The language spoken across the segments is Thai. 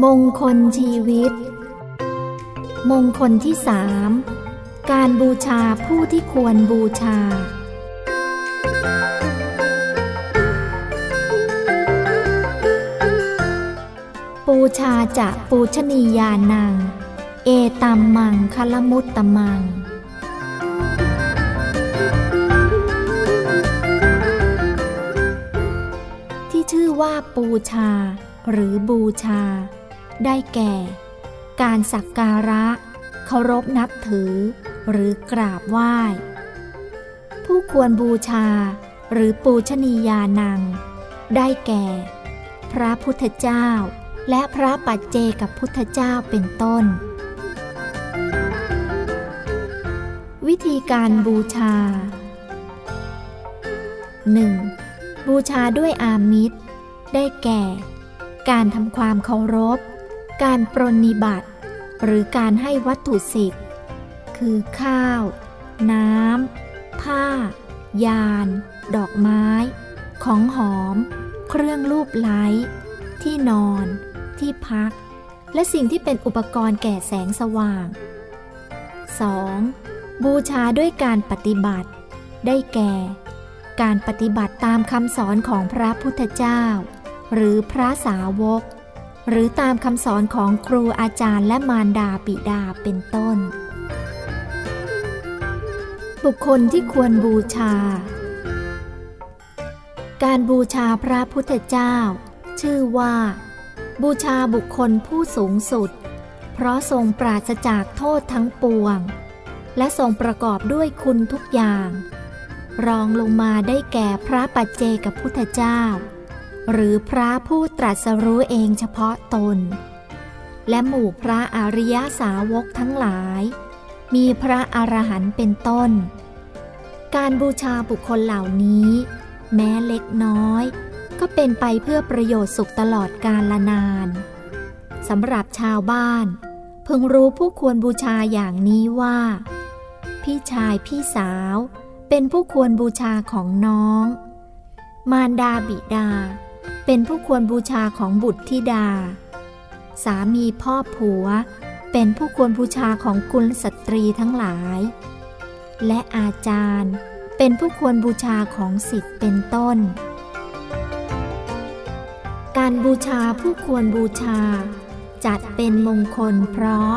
มงคลชีวิต มงคลที่สามการบูชาผู้ที่ควรบูชา ปูชาจะปูชนียานัง เอตัมมังคลมุตตมัง ที่ชื่อว่าปูชาหรือบูชา ได้แก่ การสักการะ เคารพนับถือ หรือกราบไหว้ ผู้ควรบูชา หรือปูชนียานัง ได้แก่ พระพุทธเจ้า และพระปัจเจกับพุทธเจ้าเป็นต้น วิธีการบูชา 1. บูชาด้วยอามิตร ได้แก่ การทำความเคารพ การปรนนิบัติ หรือการให้วัตถุสิทธิ์ คือข้าว น้ำ ผ้า ยาน ดอกไม้ ของหอม เครื่องรูปไล้ ที่นอน ที่พัก และสิ่งที่เป็นอุปกรณ์แก่แสงสว่าง 2. บูชาด้วยการปฏิบัติ ได้แก่ การปฏิบัติตามคำสอนของพระพุทธเจ้า หรือพระสาวก หรือตามคำสอนของครูอาจารย์และมารดาปิดาเป็นต้น บุคคลที่ควรบูชา การบูชาพระพุทธเจ้า ชื่อว่า บูชาบุคคลผู้สูงสุด เพราะทรงปราศจากโทษทั้งปวง และทรงประกอบด้วยคุณทุกอย่าง รองลงมาได้แก่พระปัจเจกับพุทธเจ้า หรือพระผู้ตรัสรู้เองเฉพาะตน และหมู่พระอริยสาวกทั้งหลาย มีพระอรหันต์เป็นต้น การบูชาบุคคลเหล่านี้ แม้เล็กน้อย ก็เป็นไปเพื่อประโยชน์สุขตลอดกาลนานสำหรับชาวบ้าน พึงรู้ผู้ควรบูชาอย่างนี้ว่า พี่ชายพี่สาว เป็นผู้ควรบูชาของน้อง มารดาบิดา เป็นผู้ควรบูชาของบุตรธิดา สามีพ่อผัว เป็นผู้ควรบูชาของกุลสตรีทั้งหลาย และอาจารย์เป็นผู้ควรบูชาของสิทธิ์เป็นต้น การบูชาผู้ควรบูชา จัดเป็นมงคลเพราะ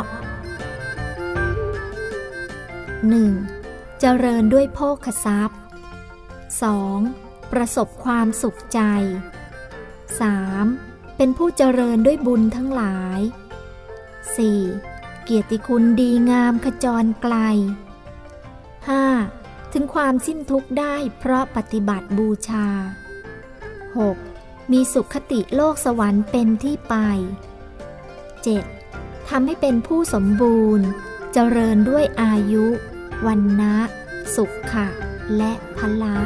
1. เจริญด้วยโภคทรัพย์ 2. ประสบความสุขใจ 3. เป็นผู้เจริญด้วยบุญทั้งหลาย 4. เกียรติคุณดีงามขจรไกล 5. ถึงความสิ้นทุกข์ได้เพราะปฏิบัติบูชา 6. มีสุขคติโลกสวรรค์เป็นที่ไป 7. ทำให้เป็นผู้สมบูรณ์ เจริญด้วยอายุ วันนะ สุขะ และพละ